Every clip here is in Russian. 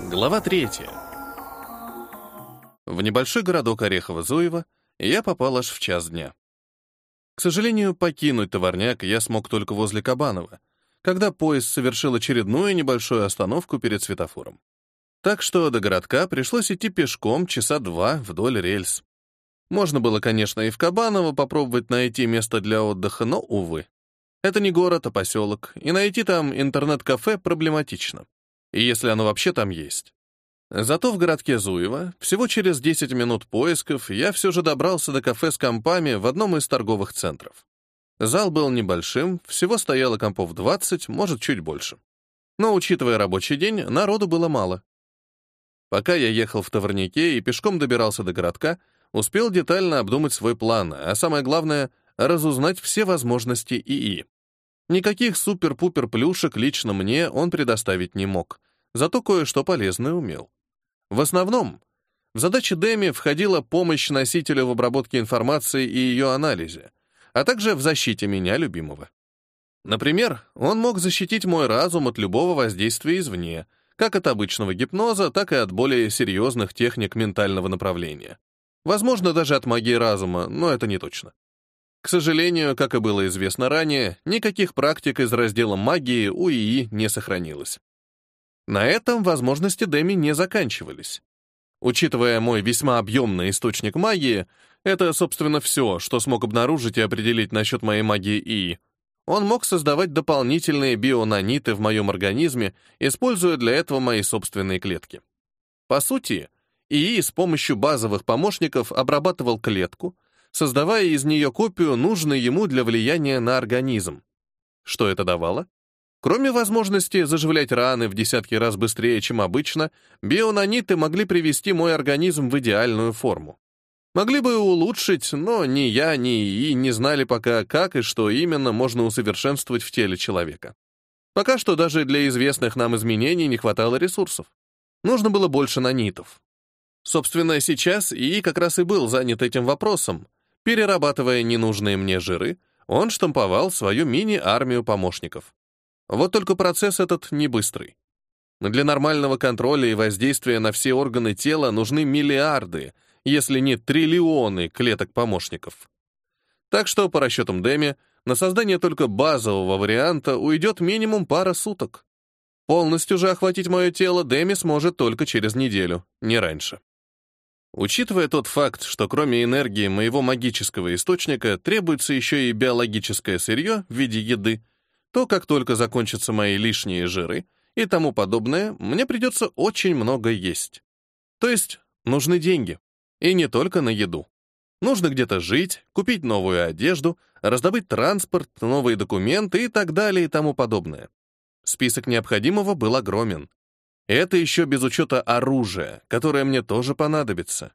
Глава третья. В небольшой городок Орехово-Зуево я попал аж в час дня. К сожалению, покинуть товарняк я смог только возле Кабанова, когда поезд совершил очередную небольшую остановку перед светофором. Так что до городка пришлось идти пешком часа два вдоль рельс. Можно было, конечно, и в Кабаново попробовать найти место для отдыха, но, увы. Это не город, а поселок, и найти там интернет-кафе проблематично если оно вообще там есть. Зато в городке Зуево всего через 10 минут поисков я все же добрался до кафе с компами в одном из торговых центров. Зал был небольшим, всего стояло компов 20, может, чуть больше. Но, учитывая рабочий день, народу было мало. Пока я ехал в товарнике и пешком добирался до городка, успел детально обдумать свой план, а самое главное — разузнать все возможности ИИ. Никаких супер-пупер плюшек лично мне он предоставить не мог, зато кое-что полезное умел. В основном, в задачи Дэми входила помощь носителю в обработке информации и ее анализе, а также в защите меня, любимого. Например, он мог защитить мой разум от любого воздействия извне, как от обычного гипноза, так и от более серьезных техник ментального направления. Возможно, даже от магии разума, но это не точно. К сожалению, как и было известно ранее, никаких практик из раздела магии у ИИ не сохранилось. На этом возможности Дэми не заканчивались. Учитывая мой весьма объемный источник магии, это, собственно, все, что смог обнаружить и определить насчет моей магии ИИ. Он мог создавать дополнительные бионаниты в моем организме, используя для этого мои собственные клетки. По сути, ИИ с помощью базовых помощников обрабатывал клетку, создавая из нее копию, нужную ему для влияния на организм. Что это давало? Кроме возможности заживлять раны в десятки раз быстрее, чем обычно, бионаниты могли привести мой организм в идеальную форму. Могли бы улучшить, но ни я, ни ИИ не знали пока, как и что именно можно усовершенствовать в теле человека. Пока что даже для известных нам изменений не хватало ресурсов. Нужно было больше нанитов. Собственно, сейчас ИИ как раз и был занят этим вопросом, Перерабатывая ненужные мне жиры, он штамповал свою мини-армию помощников. Вот только процесс этот не быстрый. Для нормального контроля и воздействия на все органы тела нужны миллиарды, если не триллионы клеток-помощников. Так что, по расчетам Дэми, на создание только базового варианта уйдет минимум пара суток. Полностью же охватить мое тело Дэми сможет только через неделю, не раньше. Учитывая тот факт, что кроме энергии моего магического источника требуется еще и биологическое сырье в виде еды, то как только закончатся мои лишние жиры и тому подобное, мне придется очень много есть. То есть нужны деньги. И не только на еду. Нужно где-то жить, купить новую одежду, раздобыть транспорт, новые документы и так далее и тому подобное. Список необходимого был огромен. Это еще без учета оружия, которое мне тоже понадобится.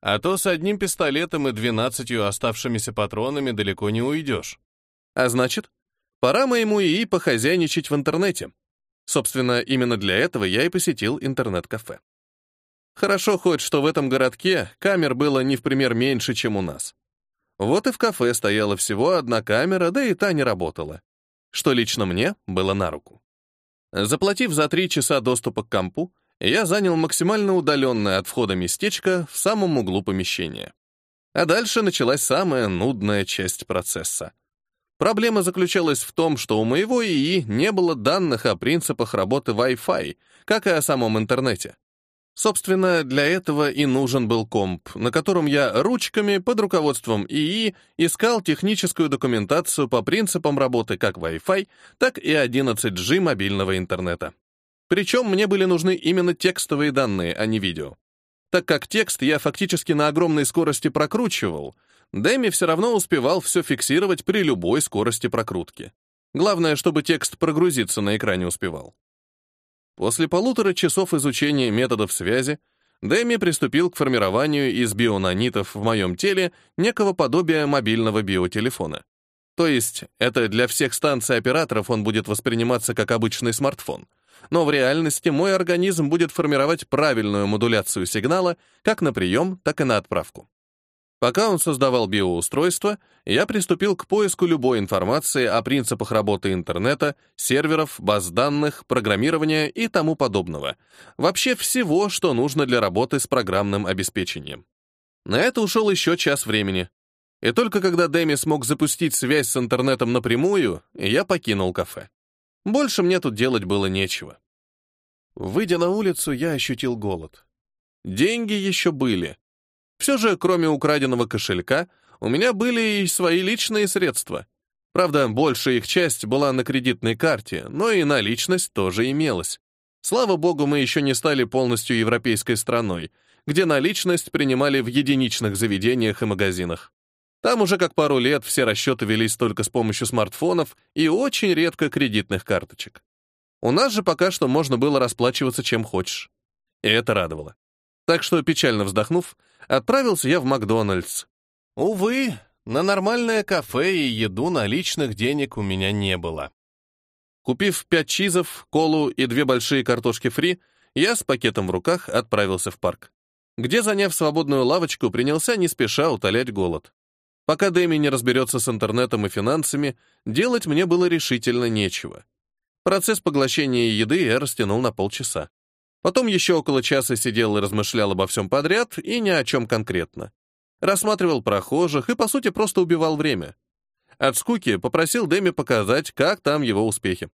А то с одним пистолетом и двенадцатью оставшимися патронами далеко не уйдешь. А значит, пора моему ИИ похозяйничать в интернете. Собственно, именно для этого я и посетил интернет-кафе. Хорошо хоть, что в этом городке камер было не в пример меньше, чем у нас. Вот и в кафе стояла всего одна камера, да и та не работала. Что лично мне было на руку. Заплатив за три часа доступа к компу, я занял максимально удаленное от входа местечко в самом углу помещения. А дальше началась самая нудная часть процесса. Проблема заключалась в том, что у моего ИИ не было данных о принципах работы Wi-Fi, как и о самом интернете. Собственно, для этого и нужен был комп, на котором я ручками под руководством ИИ искал техническую документацию по принципам работы как Wi-Fi, так и 11G мобильного интернета. Причем мне были нужны именно текстовые данные, а не видео. Так как текст я фактически на огромной скорости прокручивал, Дэми все равно успевал все фиксировать при любой скорости прокрутки. Главное, чтобы текст прогрузиться на экране успевал. После полутора часов изучения методов связи Дэми приступил к формированию из бионанитов в моем теле некого подобия мобильного биотелефона. То есть это для всех станций операторов он будет восприниматься как обычный смартфон. Но в реальности мой организм будет формировать правильную модуляцию сигнала как на прием, так и на отправку. Пока он создавал биоустройство, я приступил к поиску любой информации о принципах работы интернета, серверов, баз данных, программирования и тому подобного. Вообще всего, что нужно для работы с программным обеспечением. На это ушел еще час времени. И только когда Дэми смог запустить связь с интернетом напрямую, я покинул кафе. Больше мне тут делать было нечего. Выйдя на улицу, я ощутил голод. Деньги еще были, все же, кроме украденного кошелька, у меня были и свои личные средства. Правда, большая их часть была на кредитной карте, но и наличность тоже имелась. Слава богу, мы еще не стали полностью европейской страной, где наличность принимали в единичных заведениях и магазинах. Там уже как пару лет все расчеты велись только с помощью смартфонов и очень редко кредитных карточек. У нас же пока что можно было расплачиваться чем хочешь. И это радовало. Так что, печально вздохнув, отправился я в Макдональдс. Увы, на нормальное кафе и еду наличных денег у меня не было. Купив пять чизов, колу и две большие картошки фри, я с пакетом в руках отправился в парк, где, заняв свободную лавочку, принялся не спеша утолять голод. Пока Дэми не разберется с интернетом и финансами, делать мне было решительно нечего. Процесс поглощения еды я растянул на полчаса. Потом еще около часа сидел и размышлял обо всем подряд и ни о чем конкретно. Рассматривал прохожих и, по сути, просто убивал время. От скуки попросил Дэми показать, как там его успехи.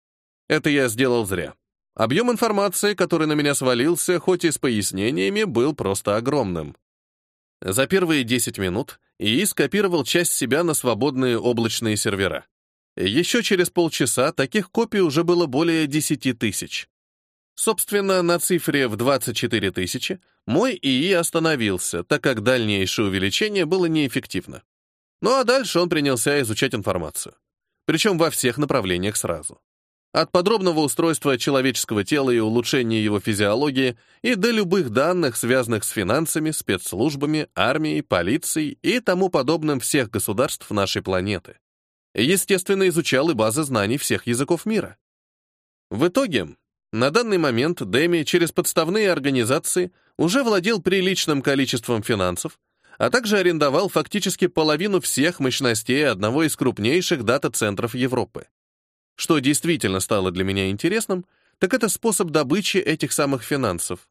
Это я сделал зря. Объем информации, который на меня свалился, хоть и с пояснениями, был просто огромным. За первые 10 минут ИИ скопировал часть себя на свободные облачные сервера. Еще через полчаса таких копий уже было более 10 тысяч. Собственно, на цифре в 24 тысячи мой ИИ остановился, так как дальнейшее увеличение было неэффективно. Ну а дальше он принялся изучать информацию. Причем во всех направлениях сразу. От подробного устройства человеческого тела и улучшения его физиологии и до любых данных, связанных с финансами, спецслужбами, армией, полицией и тому подобным всех государств нашей планеты. Естественно, изучал и базы знаний всех языков мира. В итоге на данный момент Дэми через подставные организации уже владел приличным количеством финансов, а также арендовал фактически половину всех мощностей одного из крупнейших дата-центров Европы. Что действительно стало для меня интересным, так это способ добычи этих самых финансов.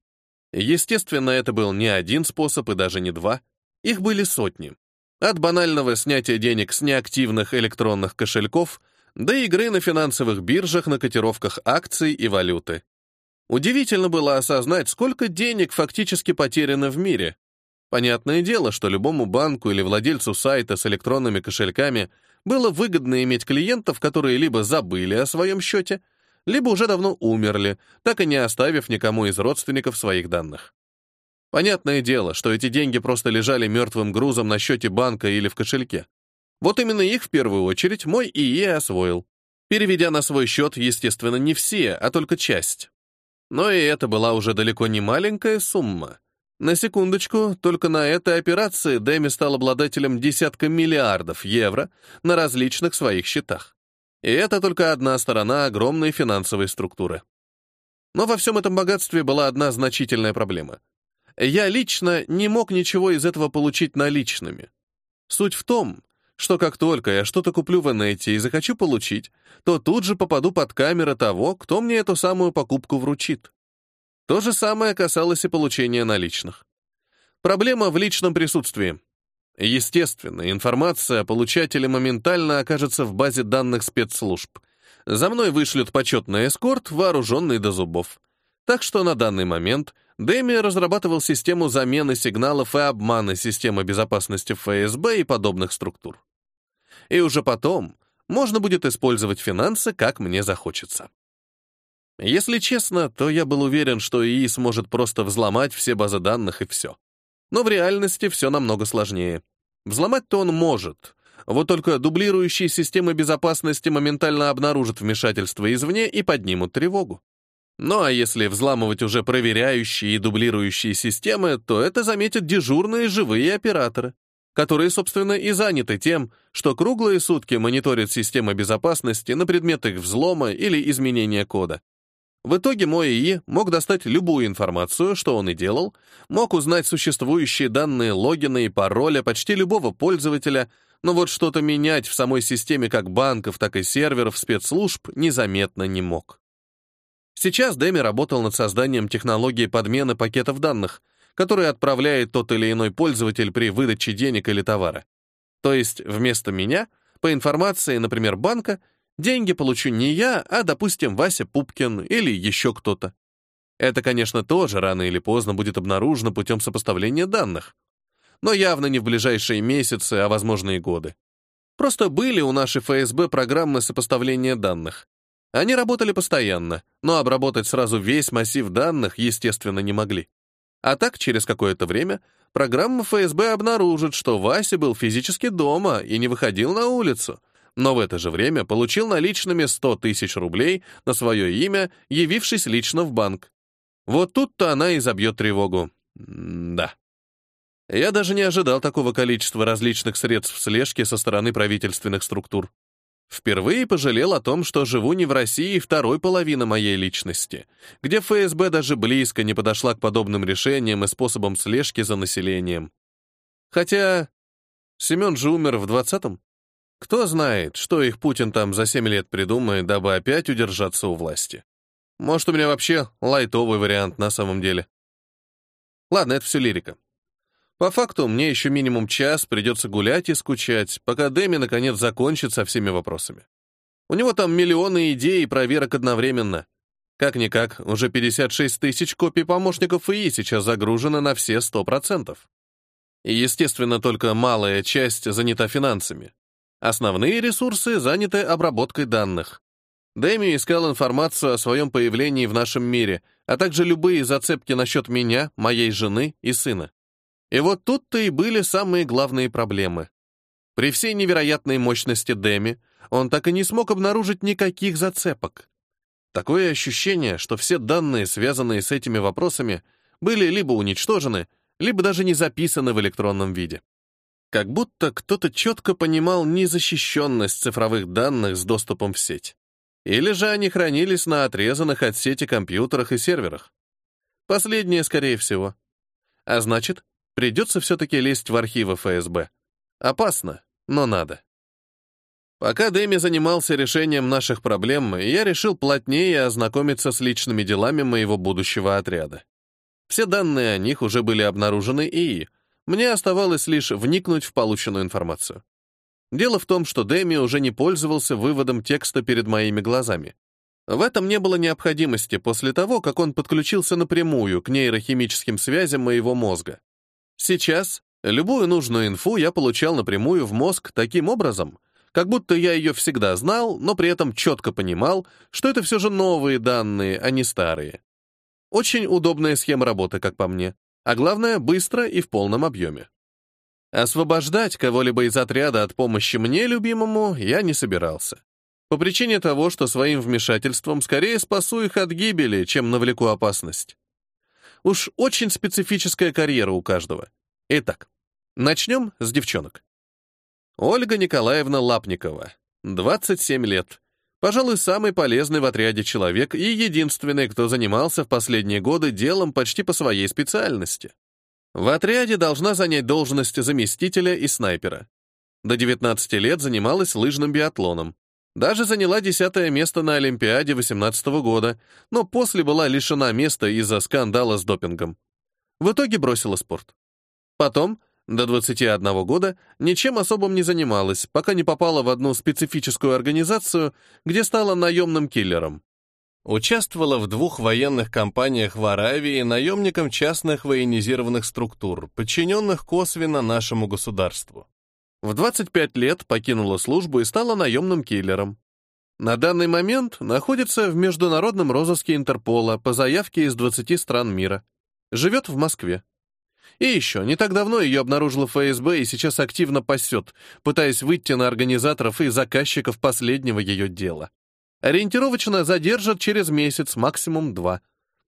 Естественно, это был не один способ и даже не два, их были сотни. От банального снятия денег с неактивных электронных кошельков до игры на финансовых биржах на котировках акций и валюты. Удивительно было осознать, сколько денег фактически потеряно в мире. Понятное дело, что любому банку или владельцу сайта с электронными кошельками было выгодно иметь клиентов, которые либо забыли о своем счете, либо уже давно умерли, так и не оставив никому из родственников своих данных. Понятное дело, что эти деньги просто лежали мертвым грузом на счете банка или в кошельке. Вот именно их в первую очередь мой ИИ освоил, переведя на свой счет, естественно, не все, а только часть. Но и это была уже далеко не маленькая сумма. На секундочку, только на этой операции Дэми стал обладателем десятка миллиардов евро на различных своих счетах. И это только одна сторона огромной финансовой структуры. Но во всем этом богатстве была одна значительная проблема. Я лично не мог ничего из этого получить наличными. Суть в том, что как только я что-то куплю в инете и захочу получить, то тут же попаду под камеры того, кто мне эту самую покупку вручит. То же самое касалось и получения наличных. Проблема в личном присутствии. Естественно, информация о получателе моментально окажется в базе данных спецслужб. За мной вышлют почетный эскорт, вооруженный до зубов. Так что на данный момент Дэми разрабатывал систему замены сигналов и обмана системы безопасности ФСБ и подобных структур и уже потом можно будет использовать финансы, как мне захочется. Если честно, то я был уверен, что ИИ сможет просто взломать все базы данных и все. Но в реальности все намного сложнее. Взломать-то он может, вот только дублирующие системы безопасности моментально обнаружат вмешательство извне и поднимут тревогу. Ну а если взламывать уже проверяющие и дублирующие системы, то это заметят дежурные живые операторы которые, собственно, и заняты тем, что круглые сутки мониторят системы безопасности на предмет их взлома или изменения кода. В итоге мой ИИ мог достать любую информацию, что он и делал, мог узнать существующие данные логина и пароля почти любого пользователя, но вот что-то менять в самой системе как банков, так и серверов спецслужб незаметно не мог. Сейчас Дэми работал над созданием технологии подмены пакетов данных, которые отправляет тот или иной пользователь при выдаче денег или товара. То есть вместо меня, по информации, например, банка, деньги получу не я, а, допустим, Вася Пупкин или еще кто-то. Это, конечно, тоже рано или поздно будет обнаружено путем сопоставления данных. Но явно не в ближайшие месяцы, а возможно и годы. Просто были у нашей ФСБ программы сопоставления данных. Они работали постоянно, но обработать сразу весь массив данных, естественно, не могли. А так, через какое-то время, программа ФСБ обнаружит, что Вася был физически дома и не выходил на улицу, но в это же время получил наличными 100 тысяч рублей на свое имя, явившись лично в банк. Вот тут-то она и забьет тревогу. Да. Я даже не ожидал такого количества различных средств слежки со стороны правительственных структур. Впервые пожалел о том, что живу не в России второй половины моей личности, где ФСБ даже близко не подошла к подобным решениям и способам слежки за населением. Хотя Семен же умер в двадцатом. Кто знает, что их Путин там за семь лет придумает, дабы опять удержаться у власти. Может, у меня вообще лайтовый вариант на самом деле. Ладно, это все лирика. По факту, мне еще минимум час придется гулять и скучать, пока Дэми наконец закончит со всеми вопросами. У него там миллионы идей и проверок одновременно. Как-никак, уже 56 тысяч копий помощников ИИ сейчас загружены на все 100%. И, естественно, только малая часть занята финансами. Основные ресурсы заняты обработкой данных. Дэми искал информацию о своем появлении в нашем мире, а также любые зацепки насчет меня, моей жены и сына. И вот тут-то и были самые главные проблемы. При всей невероятной мощности Деми он так и не смог обнаружить никаких зацепок. Такое ощущение, что все данные, связанные с этими вопросами, были либо уничтожены, либо даже не записаны в электронном виде. Как будто кто-то четко понимал незащищенность цифровых данных с доступом в сеть. Или же они хранились на отрезанных от сети компьютерах и серверах. Последнее, скорее всего. А значит, Придется все-таки лезть в архивы ФСБ. Опасно, но надо. Пока Дэми занимался решением наших проблем, я решил плотнее ознакомиться с личными делами моего будущего отряда. Все данные о них уже были обнаружены и мне оставалось лишь вникнуть в полученную информацию. Дело в том, что Дэми уже не пользовался выводом текста перед моими глазами. В этом не было необходимости после того, как он подключился напрямую к нейрохимическим связям моего мозга. Сейчас любую нужную инфу я получал напрямую в мозг таким образом, как будто я ее всегда знал, но при этом четко понимал, что это все же новые данные, а не старые. Очень удобная схема работы, как по мне, а главное, быстро и в полном объеме. Освобождать кого-либо из отряда от помощи мне, любимому, я не собирался. По причине того, что своим вмешательством скорее спасу их от гибели, чем навлеку опасность. Уж очень специфическая карьера у каждого. Итак, начнем с девчонок. Ольга Николаевна Лапникова, 27 лет. Пожалуй, самый полезный в отряде человек и единственный, кто занимался в последние годы делом почти по своей специальности. В отряде должна занять должность заместителя и снайпера. До 19 лет занималась лыжным биатлоном. Даже заняла десятое место на Олимпиаде 18 года, но после была лишена места из-за скандала с допингом. В итоге бросила спорт. Потом, до 21 года, ничем особым не занималась, пока не попала в одну специфическую организацию, где стала наемным киллером. Участвовала в двух военных кампаниях в Аравии наемником частных военизированных структур, подчиненных косвенно нашему государству. В 25 лет покинула службу и стала наемным киллером. На данный момент находится в международном розыске Интерпола по заявке из 20 стран мира. Живет в Москве. И еще, не так давно ее обнаружила ФСБ и сейчас активно пасет, пытаясь выйти на организаторов и заказчиков последнего ее дела. Ориентировочно задержат через месяц, максимум два.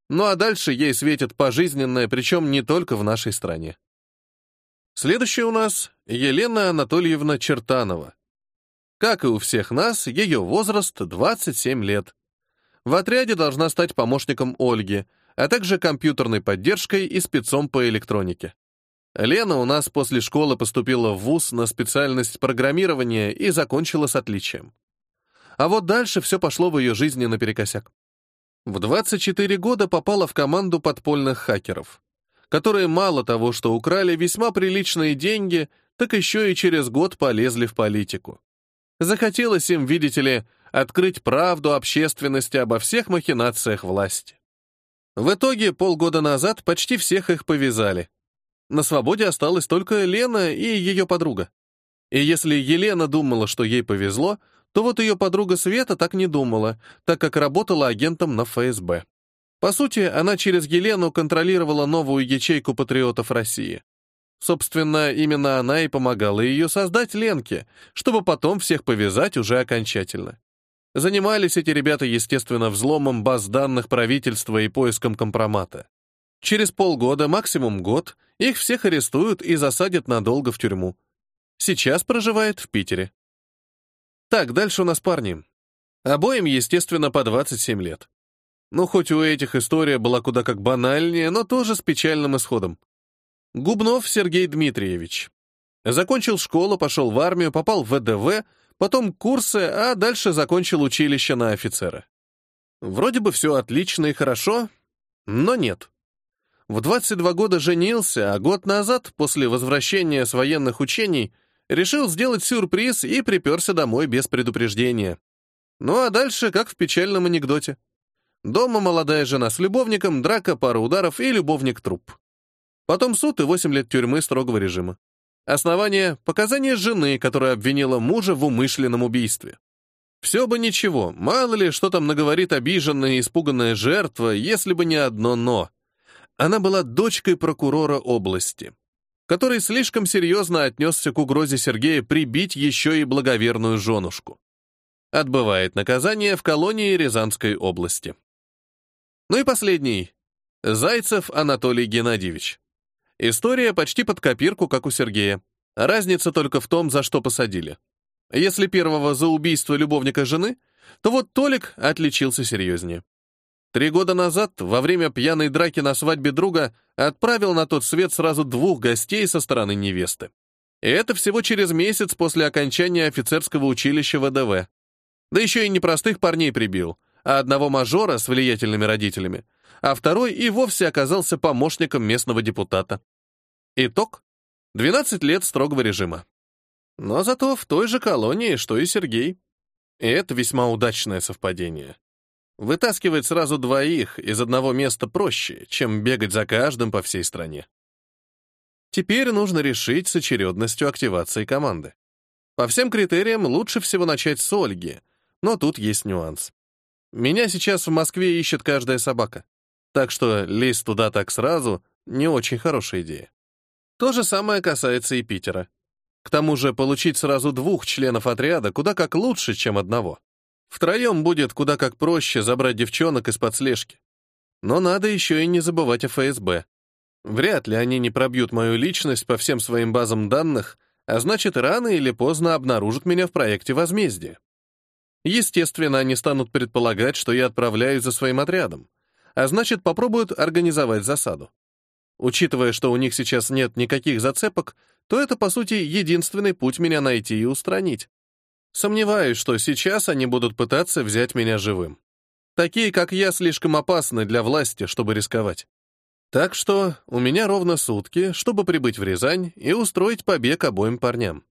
Ну а дальше ей светит пожизненное, причем не только в нашей стране. Следующая у нас Елена Анатольевна Чертанова. Как и у всех нас, ее возраст 27 лет. в отряде должна стать помощником Ольги, а также компьютерной поддержкой и спецом по электронике. Лена у нас после школы поступила в ВУЗ на специальность программирования и закончила с отличием. А вот дальше все пошло в ее жизни наперекосяк. В 24 года попала в команду подпольных хакеров, которые мало того, что украли весьма приличные деньги, так еще и через год полезли в политику. Захотелось им, видите ли, открыть правду общественности обо всех махинациях власти. В итоге полгода назад почти всех их повязали — на свободе осталась только Лена и ее подруга. И если Елена думала, что ей повезло, то вот ее подруга Света так не думала, так как работала агентом на ФСБ. По сути, она через Елену контролировала новую ячейку патриотов России. Собственно, именно она и помогала ее создать Ленке, чтобы потом всех повязать уже окончательно. Занимались эти ребята, естественно, взломом баз данных правительства и поиском компромата. Через полгода, максимум год, их всех арестуют и засадят надолго в тюрьму. Сейчас проживает в Питере. Так, дальше у нас парни. Обоим, естественно, по 27 лет. Ну, хоть у этих история была куда как банальнее, но тоже с печальным исходом. Губнов Сергей Дмитриевич. Закончил школу, пошел в армию, попал в ВДВ, потом курсы, а дальше закончил училище на офицера. Вроде бы все отлично и хорошо, но нет. В 22 года женился, а год назад, после возвращения с военных учений, решил сделать сюрприз и приперся домой без предупреждения. Ну а дальше, как в печальном анекдоте. Дома молодая жена с любовником, драка, пара ударов и любовник труп. Потом суд и 8 лет тюрьмы строгого режима. Основание — показания жены, которая обвинила мужа в умышленном убийстве. Все бы ничего, мало ли, что там наговорит обиженная и испуганная жертва, если бы не одно «но». Она была дочкой прокурора области, который слишком серьезно отнесся к угрозе Сергея прибить еще и благоверную женушку. Отбывает наказание в колонии Рязанской области. Ну и последний. Зайцев Анатолий Геннадьевич. История почти под копирку, как у Сергея. Разница только в том, за что посадили. Если первого за убийство любовника жены, то вот Толик отличился серьезнее. Три года назад, во время пьяной драки на свадьбе друга, отправил на тот свет сразу двух гостей со стороны невесты. И это всего через месяц после окончания офицерского училища ВДВ. Да еще и не простых парней прибил, а одного мажора с влиятельными родителями, а второй и вовсе оказался помощником местного депутата. Итог — 12 лет строгого режима. Но зато в той же колонии, что и Сергей. И это весьма удачное совпадение. Вытаскивать сразу двоих из одного места проще, чем бегать за каждым по всей стране. Теперь нужно решить с очередностью активации команды. По всем критериям лучше всего начать с Ольги, но тут есть нюанс. Меня сейчас в Москве ищет каждая собака, так что лезть туда так сразу — не очень хорошая идея. То же самое касается и Питера. К тому же получить сразу двух членов отряда куда как лучше, чем одного. Втроем будет куда как проще забрать девчонок из-под слежки. Но надо еще и не забывать о ФСБ. Вряд ли они не пробьют мою личность по всем своим базам данных, а значит, рано или поздно обнаружат меня в проекте возмездия. Естественно, они станут предполагать, что я отправляюсь за своим отрядом, а значит, попробуют организовать засаду. Учитывая, что у них сейчас нет никаких зацепок, то это, по сути, единственный путь меня найти и устранить. Сомневаюсь, что сейчас они будут пытаться взять меня живым. Такие, как я, слишком опасны для власти, чтобы рисковать. Так что у меня ровно сутки, чтобы прибыть в Рязань и устроить побег обоим парням.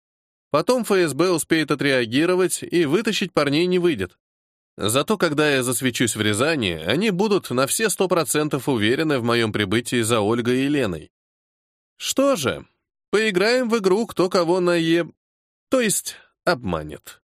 Потом ФСБ успеет отреагировать, и вытащить парней не выйдет. Зато когда я засвечусь в Рязани, они будут на все сто процентов уверены в моем прибытии за Ольгой и Леной. Что же, поиграем в игру «Кто кого на Е...» То есть обманет.